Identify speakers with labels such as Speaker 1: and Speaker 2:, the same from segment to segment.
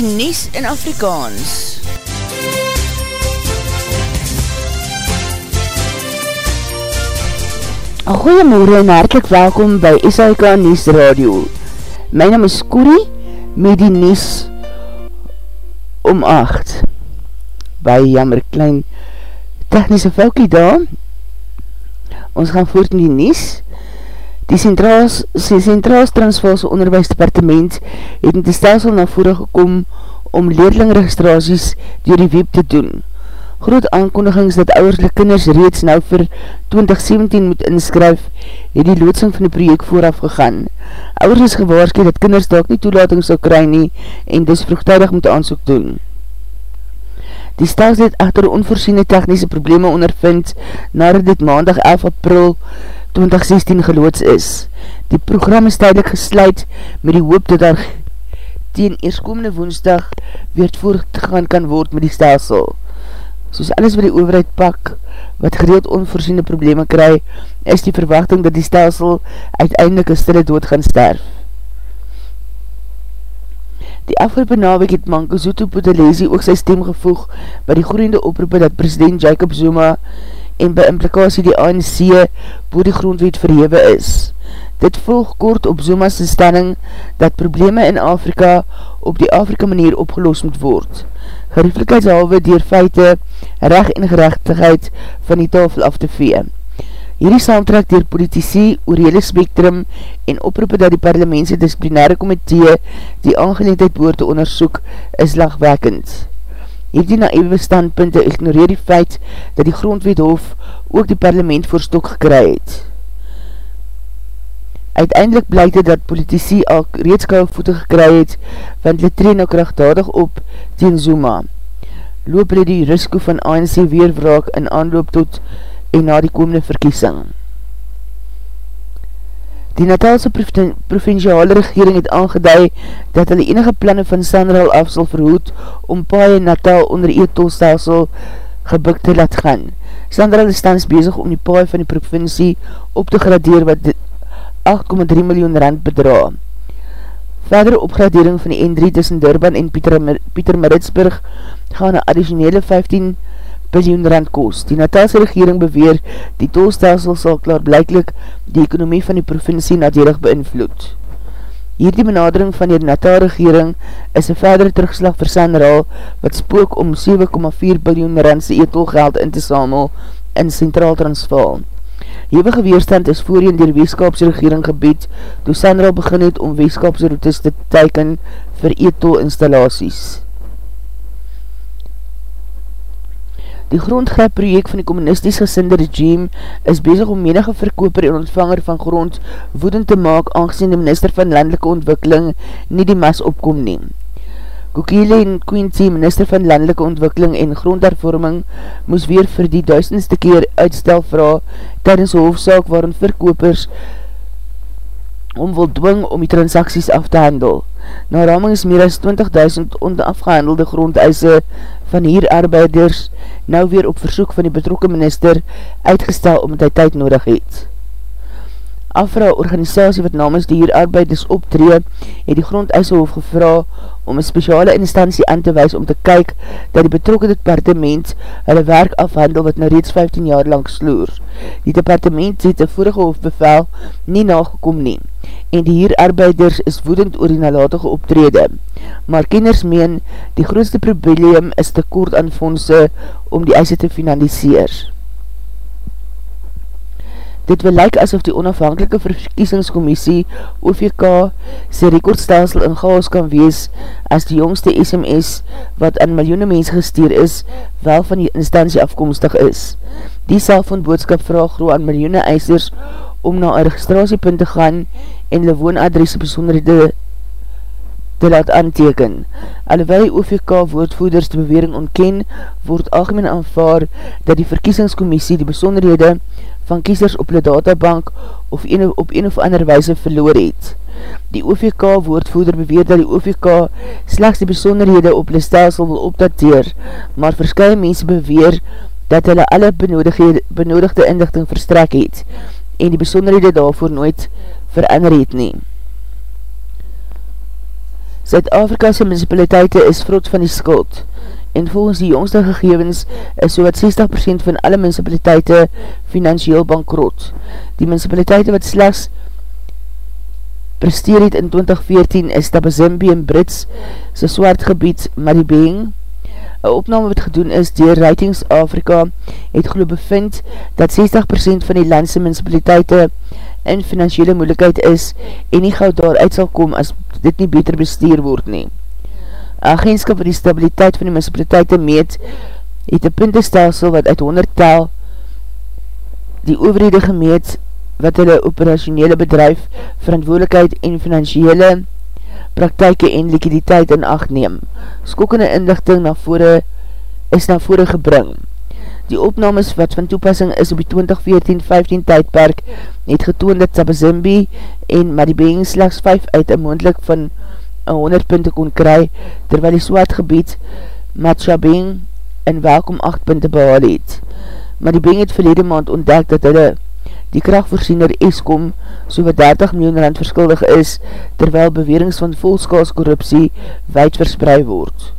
Speaker 1: die Nies in Afrikaans.
Speaker 2: Goeiemorgen en hartelijk welkom by SAIK Nies Radio. My naam is Corrie met die Nies om 8. Baie jammer, klein technische velkie daar. Ons gaan voort in die Nies. Die Centraals, Transvaalse Onderwijsdepartement het in die stelsel na vore gekom om leerlingregistraties door die web te doen. Groot aankondigings dat ouwerslik kinders reeds nou vir 2017 moet inskryf, het die loodsing van die project vooraf gegaan. Ouwers is gewaarski dat kinders dalk nie toelating sal kry nie en dus vroegtijdig moet aansoek doen. Die stelsel het echter onvoorziene technische probleme ondervind nadat dit maandag 11 april 2016 geloods is. Die program is tydelik gesluit met die hoop dat daar teen eerskomende woensdag weer voortgegaan kan word met die stelsel. Soos alles wat die overheid pak, wat gereeld onvoorziene probleme kry, is die verwachting dat die stelsel uiteindelik een stille dood gaan sterf. Die afgelopen nawek het Manke Zutu Potelesi ook sy stem gevoeg by die groeiende oproepe dat president Jacob Zuma en by implikatie die ANC boor die grondwet verhewe is. Dit volg kort op Zuma's stelling dat probleme in Afrika op die Afrika manier opgelost moet word. Gerieflikheidshalwe dier feite, recht en gerechtigheid van die tafel af te vee. Hierdie saamtrek dier politici oor hele spektrum en oproepe dat die parlementse disciplinaire komitee die aangeleendheid boor te onderzoek is lagwekkend. Hierdie naïwe standpunte ignoreer die feit dat die grondwethof ook die parlement voor stok gekry het. Uiteindelik blyk dit dat politici al reeds kou voete gekry het, want hulle tree nou krachtdadig op teen Zuma. Loop hulle die risko van ANC weerwraak in aanloop tot en na die komende verkiesing. Die Natalse provinciale regering het aangeduid dat hulle enige planne van Sandral af sal verhoed om paie Natal onder eetolstelsel gebuk te laat gaan. Sandral is stans bezig om die paie van die provincie op te gradeer wat 8,3 miljoen rand bedra. Verdere opgradering van die N3 tussen Durban en Pieter, Pieter Maritsburg gaan een additionele 15 biljoen rand kost. Die Natalse regering beweer die tolstelsel sal klaar blijklik die ekonomie van die provincie nadelig beïnvloed. Hierdie benadering van die Natal regering is een verdere terugslag vir Sanral wat spook om 7,4 biljoen randse etelgeld in te samel in Centraal Transvaal. Hewige weerstand is voorheen dier weeskapse regering gebied toe Sanral begin het om weeskapse routes te teiken vir etel installaties. Die grondgrijp project van die communistisch gesinde regime is bezig om menige verkoper en ontvanger van grond woedend te maak aangezien die minister van landelike ontwikkeling nie die mas opkom neem. Kukele en Quincy, minister van landelike ontwikkeling en grondhervorming, moes weer vir die duisendste keer uitstel vraag tydens hoofdzaak waarin verkopers om wil dwing om die transacties af te handel. Na raming is meer as 20.000 onafgehandelde grondeise van hier arbeiders nou weer op versoek van die betrokke minister uitgestel omdat hy tyd nodig het. Afra organisatie wat namens die hier arbeiders optree, het die grondeisehoof gevra om een speciale instantie aan te wees om te kyk dat die betrokke departement hulle werk afhandel wat nou reeds 15 jaar lang sloer. Die departement het die vorige hoofbevel nie nagekom neem en die hier arbeiders is woedend oor die nalatige optrede. Maar kenners meen, die grootste probleem is tekort aan fondse om die eise te finaliseer. Dit wil lyk asof die onafhankelike verkiesingscommissie OVK sy rekordstelsel in chaos kan wees as die jongste SMS wat aan miljoene mens gestuur is, wel van die instantie afkomstig is. Die selfoonboodskap vraag groe aan miljoene eisers om na een registratiepunt te gaan en hulle woonadresse besonderhede te laat aanteken. Alhoewel die OVK woordvoeders die bewering ontken, word algemeen aanvaar dat die verkiesingscommissie die besonderhede van kiesers op die databank of een, op een of ander wijze verloor het. Die OVK woordvoeder beweer dat die OVK slechts die besonderhede op die stelsel wil opdateer, maar verskye mense beweer dat hulle alle benodigde inlichting verstrek het en die besonderhede daarvoor nooit verander het nie. Zuid-Afrika'se municipaliteite is vrot van die skuld en volgens die jongste gegevens is so wat 60% van alle municipaliteite financieel bankrot. Die municipaliteite wat slechts presteer het in 2014 is Tabazimbi en Brits sy swart gebied Maribeng. Een opname wat gedoen is dier Ratings Afrika het geloof bevind dat 60% van die landse municipaliteite in financiële moeilikheid is en nie gauw daar uit sal kom as dit nie beter bestuur word nie. Agentskap vir die stabiliteit van die municipaliteite meet het een puntestelsel wat uit 100 tel die overhede gemeet wat hulle operationele bedrijf, verantwoordelikheid en financiële praktijke en liquiditeit in acht neem. Skokkende inlichting na vore, is na vore gebring. Die opnames wat van toepassing is op die 2014-15 tydperk het getoon dat Sabazimbi en Maribeng slechts 5 uit een moendlik van 100 punte kon kry, terwyl die swaard gebied Matshabeng in welkom 8 punte behaal het. Maribeng het verlede maand ontdek dat hulle die krachtvoorziener Eskom so wat 30 miljoen rand verskuldig is, terwyl bewerings van volskaals korruptie wijd verspreid word.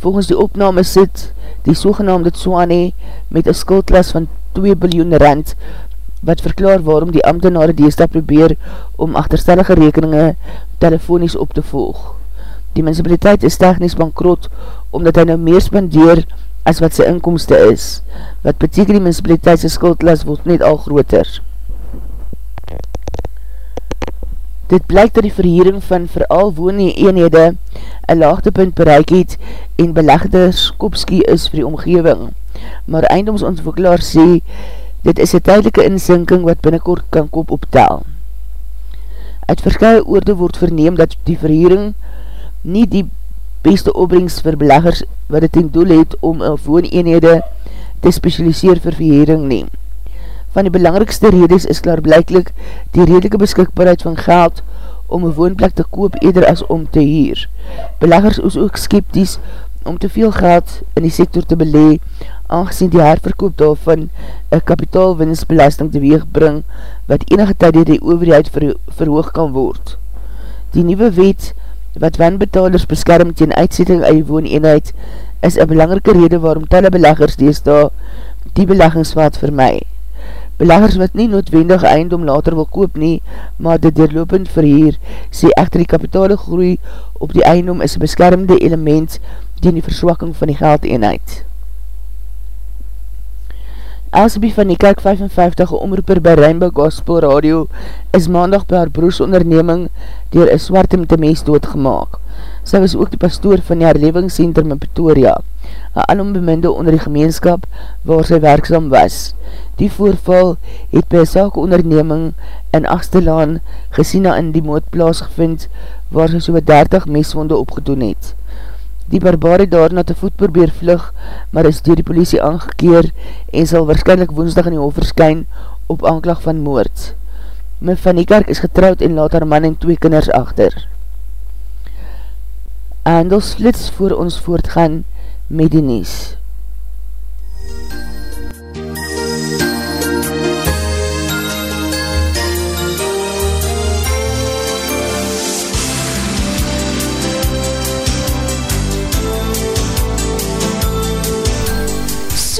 Speaker 2: Volgens die opname sit die sogenaamde Tswane met een skuldklas van 2 biljoen rand, wat verklaar waarom die ambtenare deesda probeer om achterstellige rekeninge telefonies op te volg. Die municipaliteit is technisch bankrot, omdat hy nou meer spandeer as wat sy inkomste is, wat beteken die municipaliteitse skuldlas word net al groter. Dit blyk dat die verheering van veral woonde eenhede een laagtepunt bereik het en belegders kopskie is vir die omgeving. Maar eindomsontwikkelaar sê, dit is een tydelike insinking wat binnenkort kan kop optel. Uit verskye oorde word verneem dat die verheering nie die beste opbrengst vir beleggers wat het in doel het om een wooneenhede te specialiseer vir verhering neem. Van die belangrikste redes is klaar blijklik die redelike beskikbaarheid van geld om een woonplek te koop eerder as om te huur. Beleggers is ook skepties om te veel geld in die sektor te belee, aangezien die herverkoop daarvan een kapitaalwinstbelasting teweeg bring, wat enige tyd die overheid ver, verhoog kan word. Die nieuwe wet wat wanbetalers beskerm teen uitsetting uit die wooneenheid, is een belangrike rede waarom talle beleggers dees daar die beleggingswaard vir my. Beleggers wat nie noodwendig eindom later wil koop nie, maar dit deurlopend verheer, sê echter die kapitale groei op die eindom is een beskermde element die die verswakking van die geldeenheid. Elsbie van die Kerk 55 omroeper by Rainbow Gospel Radio is maandag by haar broers onderneming dier een swarte met die mens doodgemaak. Sy was ook die pastoor van die herlevingscentrum in Pretoria, een alombeminde onder die gemeenskap waar sy werksam was. Die voorval het by sake onderneming in Achterlaan gesien na in die mootplaas gevind waar sy so 30 meswonde opgedoen het. Die barbare daarna te voet probeer vlug, maar is door die politie aangekeer en sal waarschijnlijk woensdag in die hof verskyn op aanklag van moord. My van die kerk is getrouwd en laat haar man en twee kinders achter. Handels flits voor ons voortgaan met die nies.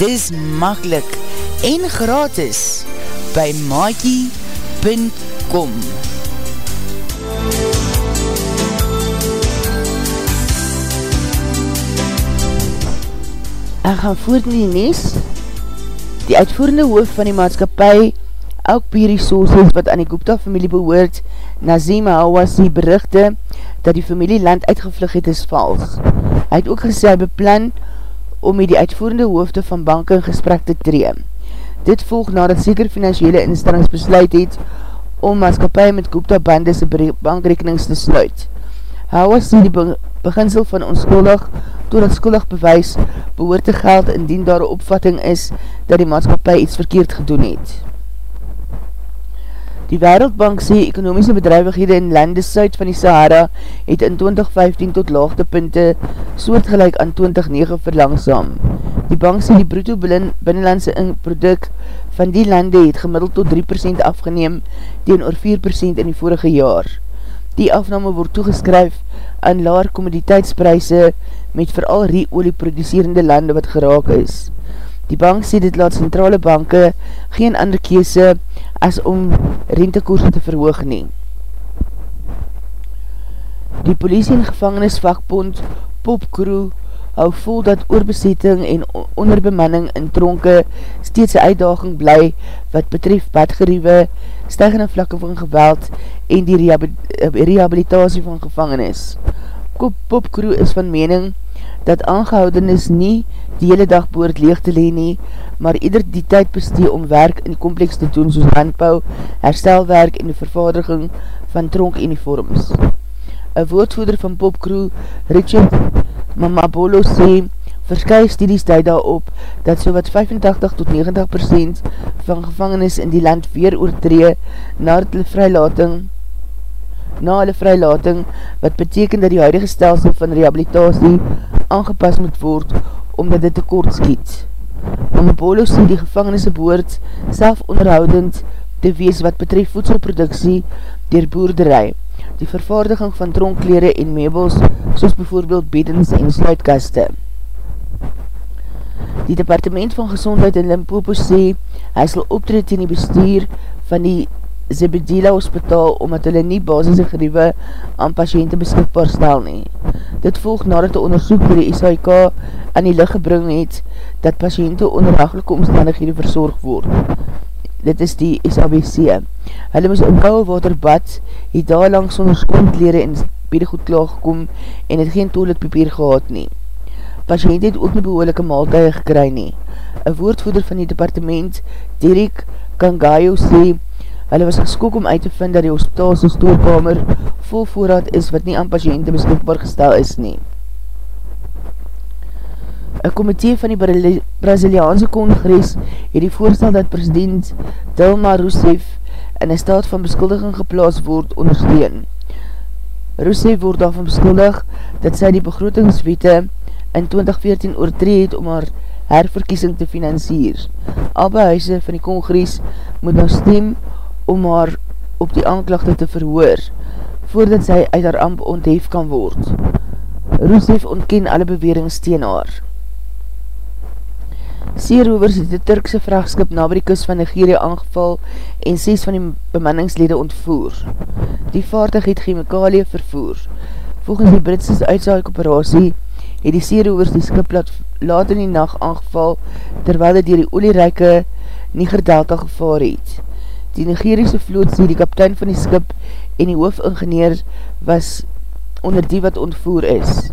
Speaker 1: Dis makkelijk en gratis by maakie.com
Speaker 2: Ek gaan voort in die nes. Die uitvoerende hoof van die maatskapie Elk Piri Sources wat aan die Gupta familie behoort, Nazim Hawas die berichte dat die familie land uitgevlug het is vals. Hy het ook gesê hy beplan met die uitvoerende hoofde van banke in gesprek te tree. Dit volg nadat seker financiële instellings besluit het om maatskapie met Gupta bande sy bankrekenings te sluit. Hawas sê die beginsel van onskuldig totdat skuldig bewys behoort te geld indien daar opvatting is dat die maatskapie iets verkeerd gedoen het. Die Wereldbank sê ekonomiese bedrijvighede in lande suid van die Sahara het in 2015 tot laagtepunte soortgelijk aan 2009 verlangzaam. Die bank sê die bruto binnenlandse product van die lande het gemiddeld tot 3% afgeneem tegen oor 4% in die vorige jaar. Die afname word toegeskryf aan laar komoditeitspryse met vooral rie-olie producerende lande wat geraak is. Die bank sê dit laat centrale banke geen ander kese as om rentekoerse te verhoog nie. Die politie en gevangenisvakbond Popcrew hou vol dat oorbesetting en onderbemanning in tronke steeds een uitdaging bly wat betref badgeriewe, stijgende vlakke van geweld en die rehabilitatie van gevangenis. Popcrew is van mening dat aangehoudenis nie die hele dag boord leeg te leen nie, maar ieder die tyd bestee om werk in die kompleks te doen soos handbouw, herstelwerk en die vervaardiging van tronkuniforms. Een woordvoeder van Popcrew, Richard Mamabolo sê, verskye studies duid daarop dat so wat 85 tot 90% van gevangenis in die land weer oortree na hulle vrylating na hulle vrylating wat beteken dat die huidige stelsel van rehabilitatie aangepas moet word omdat dit tekort skiet. Mamabolo sê die gevangenisse boord self onderhoudend te wees wat betref voedselproduksie dier boerderij die vervaardiging van dronklere en meubels, soos bijvoorbeeld bedens en sluitkaste. Die departement van gezondheid in Limpopo sê, hy sal optreed in die bestuur van die Zebedela hospitaal, omdat hulle nie basisse geriewe aan patiënte beskikbaar stel nie. Dit volg nadat die onderzoek by die SHK aan die licht gebring het, dat patiënte onder hagelike omstandighede verzorg word dit is die SABC. Hulle moes in kouwe water bad, het daar lang sonder skondlere en bede goed klaargekom en het geen toiletpapier gehad nie. Patiënt het ook nie behoorlijke maaltuig gekry nie. Een woordvoeder van die departement, Derek Kangayo, sê, hulle was geskok om uit te vind dat die hospitaalse stoorkamer vol voorraad is wat nie aan patiënte beskikbaar gestel is nie. Een komitee van die Braziliaanse Kongres het die voorstel dat president Dilma Rousseff in een staat van beskuldiging geplaas word ondersteun. Rousseff word daarvan beskuldig dat sy die begrotingswete in 2014 oortree het om haar herverkiesing te financier. Albe huise van die Kongres moet nou stem om haar op die aanklachte te verhoor voordat sy uit haar amp onthef kan word. Rousseff ontken alle bewerings teen haar. Seerovers het die Turkse vrachtskip na die kus van Nigeria aangeval en 6 van die bemanningslede ontvoer. Die vaartig het chemikalie vervoer. Volgens die Britse uitzaak-operatie het die seerovers die skip laat, laat in die nacht aangeval terwyl het dier die olierijke Niger Delta gevaar het. Die Nigeriese vloot sê die kaptein van die skip en die hoofingenieur was onder die wat ontvoer is.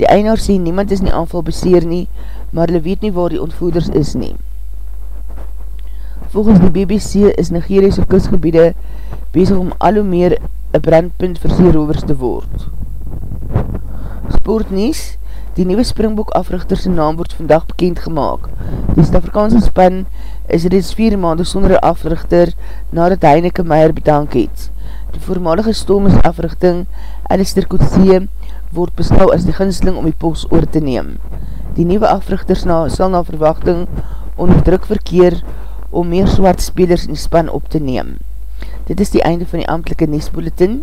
Speaker 2: Die einaar sê niemand is nie aanval beseer nie, maar hulle weet nie waar die ontvoeders is nie. Volgens die BBC is Nigeriese kustgebiede bezig om al hoe meer een brandpunt vir seerovers te word. Sportnies, die nieuwe Springbok africhterse naam word vandag bekend gemaakt. Die Stafrikaanse span is reeds vier maanden sonder een africhter nadat Heineke Meijer bedank het. Die voormalige Stomus africhting Alistair Coetzee word beskou as die ginsling om die pols oor te neem. Die nieuwe africhters na, sal na verwachting onder druk verkeer om meer swart spelers in span op te neem. Dit is die einde van die amtelike Nesbulletin.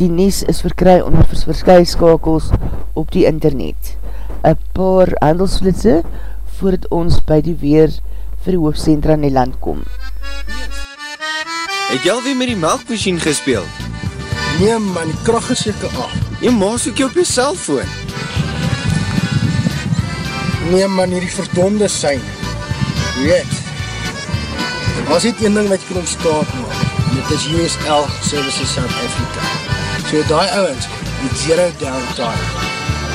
Speaker 2: Die Nes is verkry onder verskye skakels op die internet. Een paar handelsflitse voordat ons by die weer vir die hoofdcentra in die land kom.
Speaker 3: Het jy alweer met die melkmachine gespeeld?
Speaker 4: Nee man, die kracht is jyke af.
Speaker 3: Jy maas ook jy op jy cellfoon.
Speaker 4: Nee man, hier die verdonde sein. Weet, as dit een ding wat jy kan ontstaat maak, dit is USL Services South Africa. So die ouwens, die zero downtime,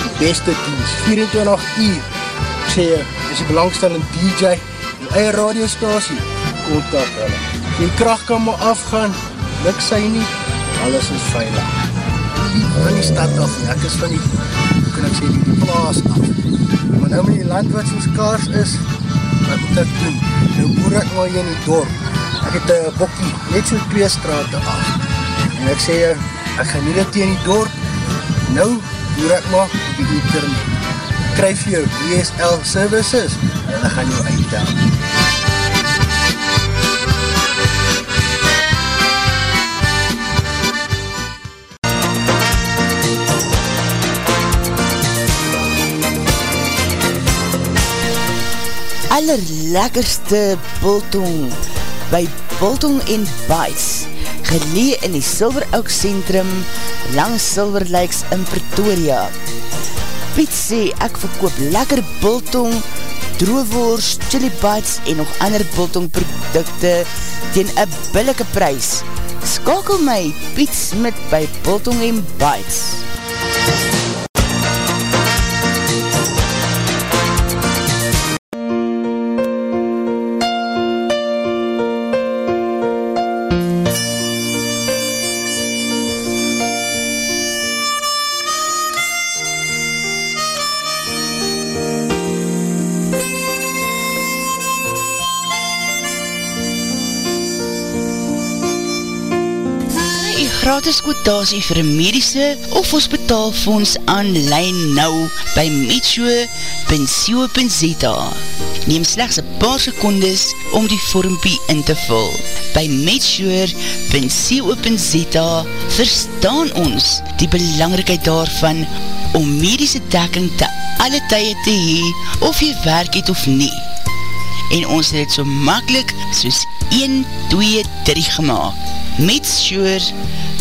Speaker 4: die beste dienst, 24 uur, ek sê jy, is die belangstellende DJ, eie radiostasie, kontak hulle. Die kracht kan maar afgaan, luk sy nie, alles is veilig. Van die stad af, ek is van die, hoe kan ek sê, die plaas af. Maar nou met die land wat soos kaars is, wat moet ek doen? Nou boer ek maar hier in die dorp. Ek het een bokkie, net so twee straten af. En ek sê, ek gaan nie dit in die dorp. Nou boer ek maar die internet. Kryf jou DSL services jou uitdaan.
Speaker 1: allerlekkerste Bultong by Bultong en Bites gelee in die Silver Oak Centrum langs Silver Lakes in Pretoria. Piet sê ek verkoop lekker Bultong, droewoers, chili bites en nog ander Bultong producte teen een billike prijs. Skakel my Piet Smit by Bultong en Bites. Gratis kwotasie vir een medische of hospitaalfonds aanlijn nou by metshoe.co.za Neem slechts een paar secondes om die vormpie in te vul. By metshoe.co.za verstaan ons die belangrikheid daarvan om medische dekking te alle tye te hee of jy werk het of nie. En ons het het so makkelijk soos 1, 2, 3 gemaakt.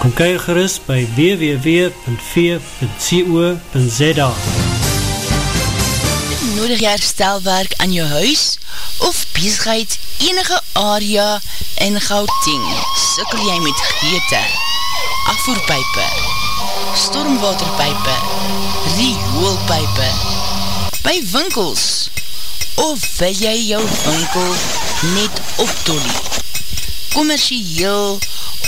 Speaker 5: Kom kyk gerust by www.v.co.za
Speaker 1: Nodig jy herstelwerk aan jou huis of bezigheid enige area in Gauteng? Sikkel jy met geëte, afvoerpijpe, stormwaterpijpe, rioolpijpe, by winkels of wil jy jou winkel net optolie? commercieel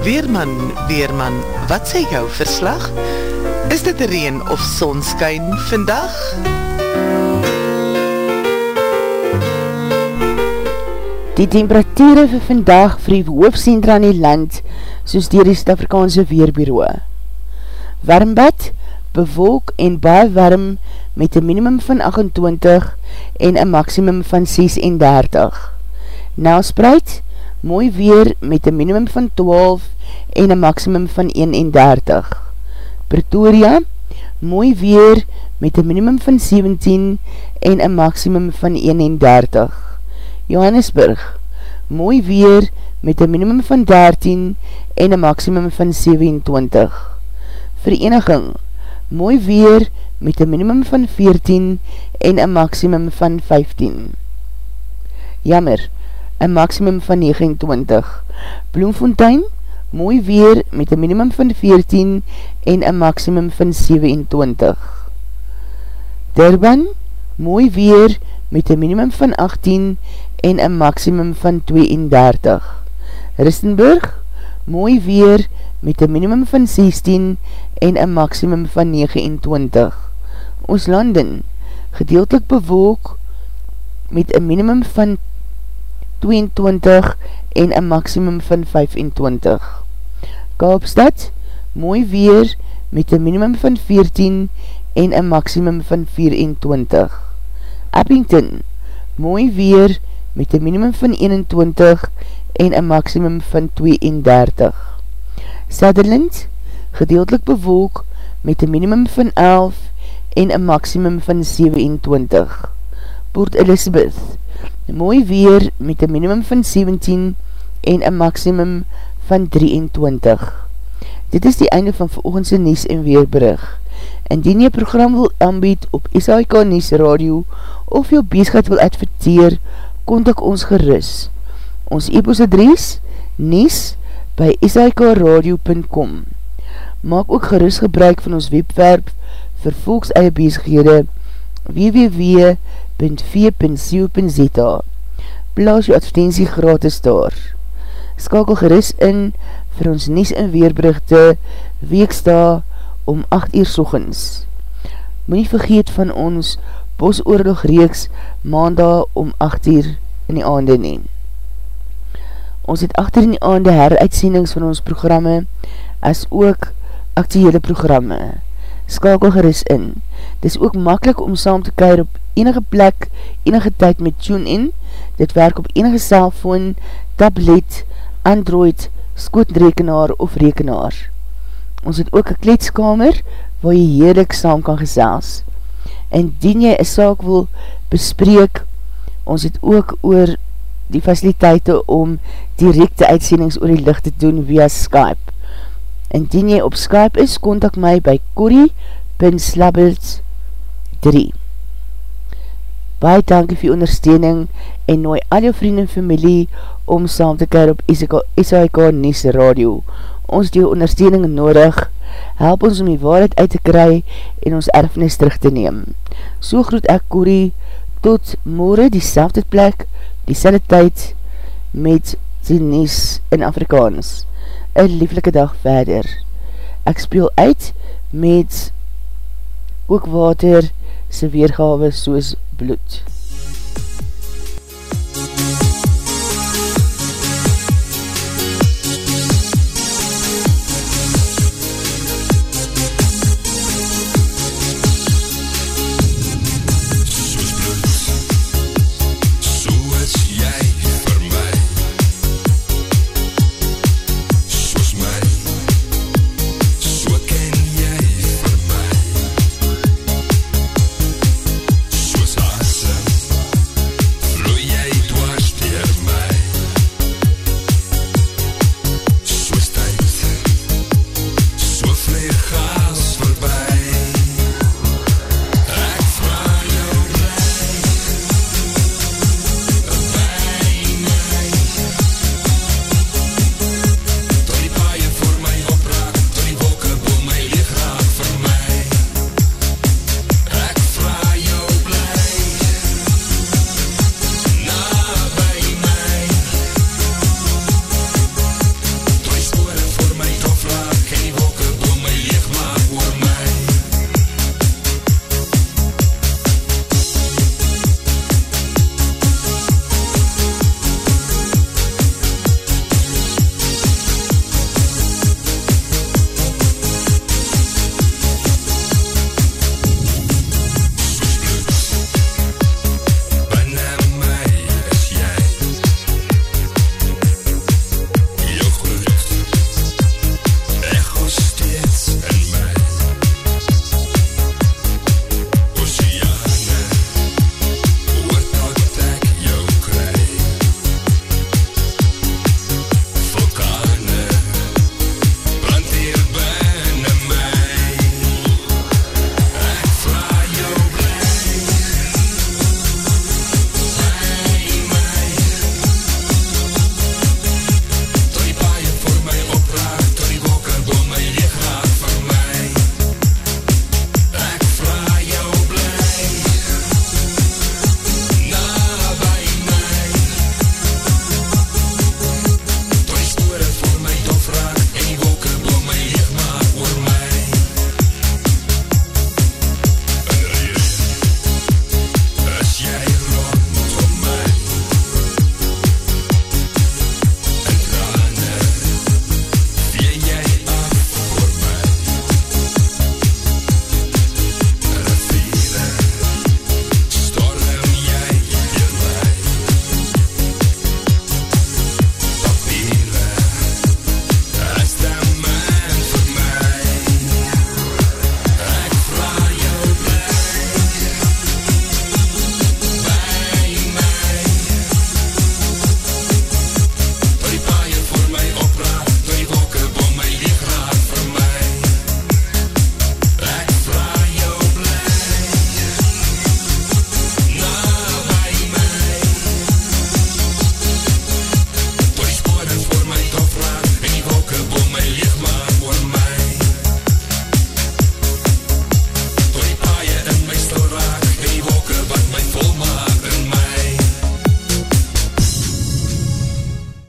Speaker 6: Weerman, Weerman, wat sê jou verslag? Is dit reen of sonskyn vandag?
Speaker 2: Die temperatuur vir vandag vir die hoofdcentra in die land, soos dier die Stafrikaanse Weerbureau. Warmbad, bewolk en baie warm met een minimum van 28 en een maximum van 36. Nelspreid, mooi weer met een minimum van 12 en een maximum van 31. Pretoria, mooi weer met een minimum van 17 en een maximum van 31. Johannesburg, mooi weer met een minimum van 13 en een maximum van 27. Vereniging, mooi weer met een minimum van 14 en een maximum van 15. Jammer, een maximum van 29. Bloemfontein, mooi weer met een minimum van 14 en een maximum van 27. Durban, mooi weer met een minimum van 18 en een maximum van 32. Ristenburg, mooi weer met een minimum van 16 en een maximum van 29. Ooslanden, gedeeltelik bewolk met een minimum van 22 en een maximum van 25. Kaapstad, mooi weer met een minimum van 14 en een maximum van 24. Abington, mooi weer met een minimum van 21 en een maximum van 32. Sutherland, gedeeltelik bewolk met een minimum van 11 en een maximum van 27. Port Elizabeth, mooi weer met een minimum van 17 en een maximum van 23. Dit is die einde van veroogendse Nies en Weerbrug. Indien jy program wil aanbied op SAIK Nies Radio of jou beesheid wil adverteer, kontak ons geris. Ons e-post adres nies by sikradio.com Maak ook geris gebruik van ons webwerf vir volks eie beesghede www.v.co.za Plaas jou advertentie gratis daar. Skakel geris in vir ons Nies en Weerbrugte weeksta om 8 uur sochens. Moe nie vergeet van ons bosoorlog reeks maandag om 8 uur in die aande neem. Ons het achter in die aande heruitsendings van ons programme as ook actuele programme skakel geris in. Dit is ook makkelijk om saam te keir op enige plek, enige tyd met TuneIn. Dit werk op enige cellfoon, tablet, Android, skootrekenaar of rekenaar. Ons het ook een kletskamer waar jy heerlik saam kan gesels. En dien jy een saak wil bespreek, ons het ook oor die faciliteite om directe uitsendings oor die licht te doen via Skype. Indien jy op Skype is, kontak my by Corrie.slabbert3 Baie dankie vir ondersteuning en nooi al jou vriend en familie om saam te keer op SHK Nies Radio. Ons die ondersteuning nodig, help ons om die waarheid uit te kry en ons erfenis terug te neem. So groet ek Corrie tot morgen die selfde plek, die selfde tyd met die Nies in Afrikaans een lieflike dag verder. Ek speel uit met ook water sy weergawe soos bloed.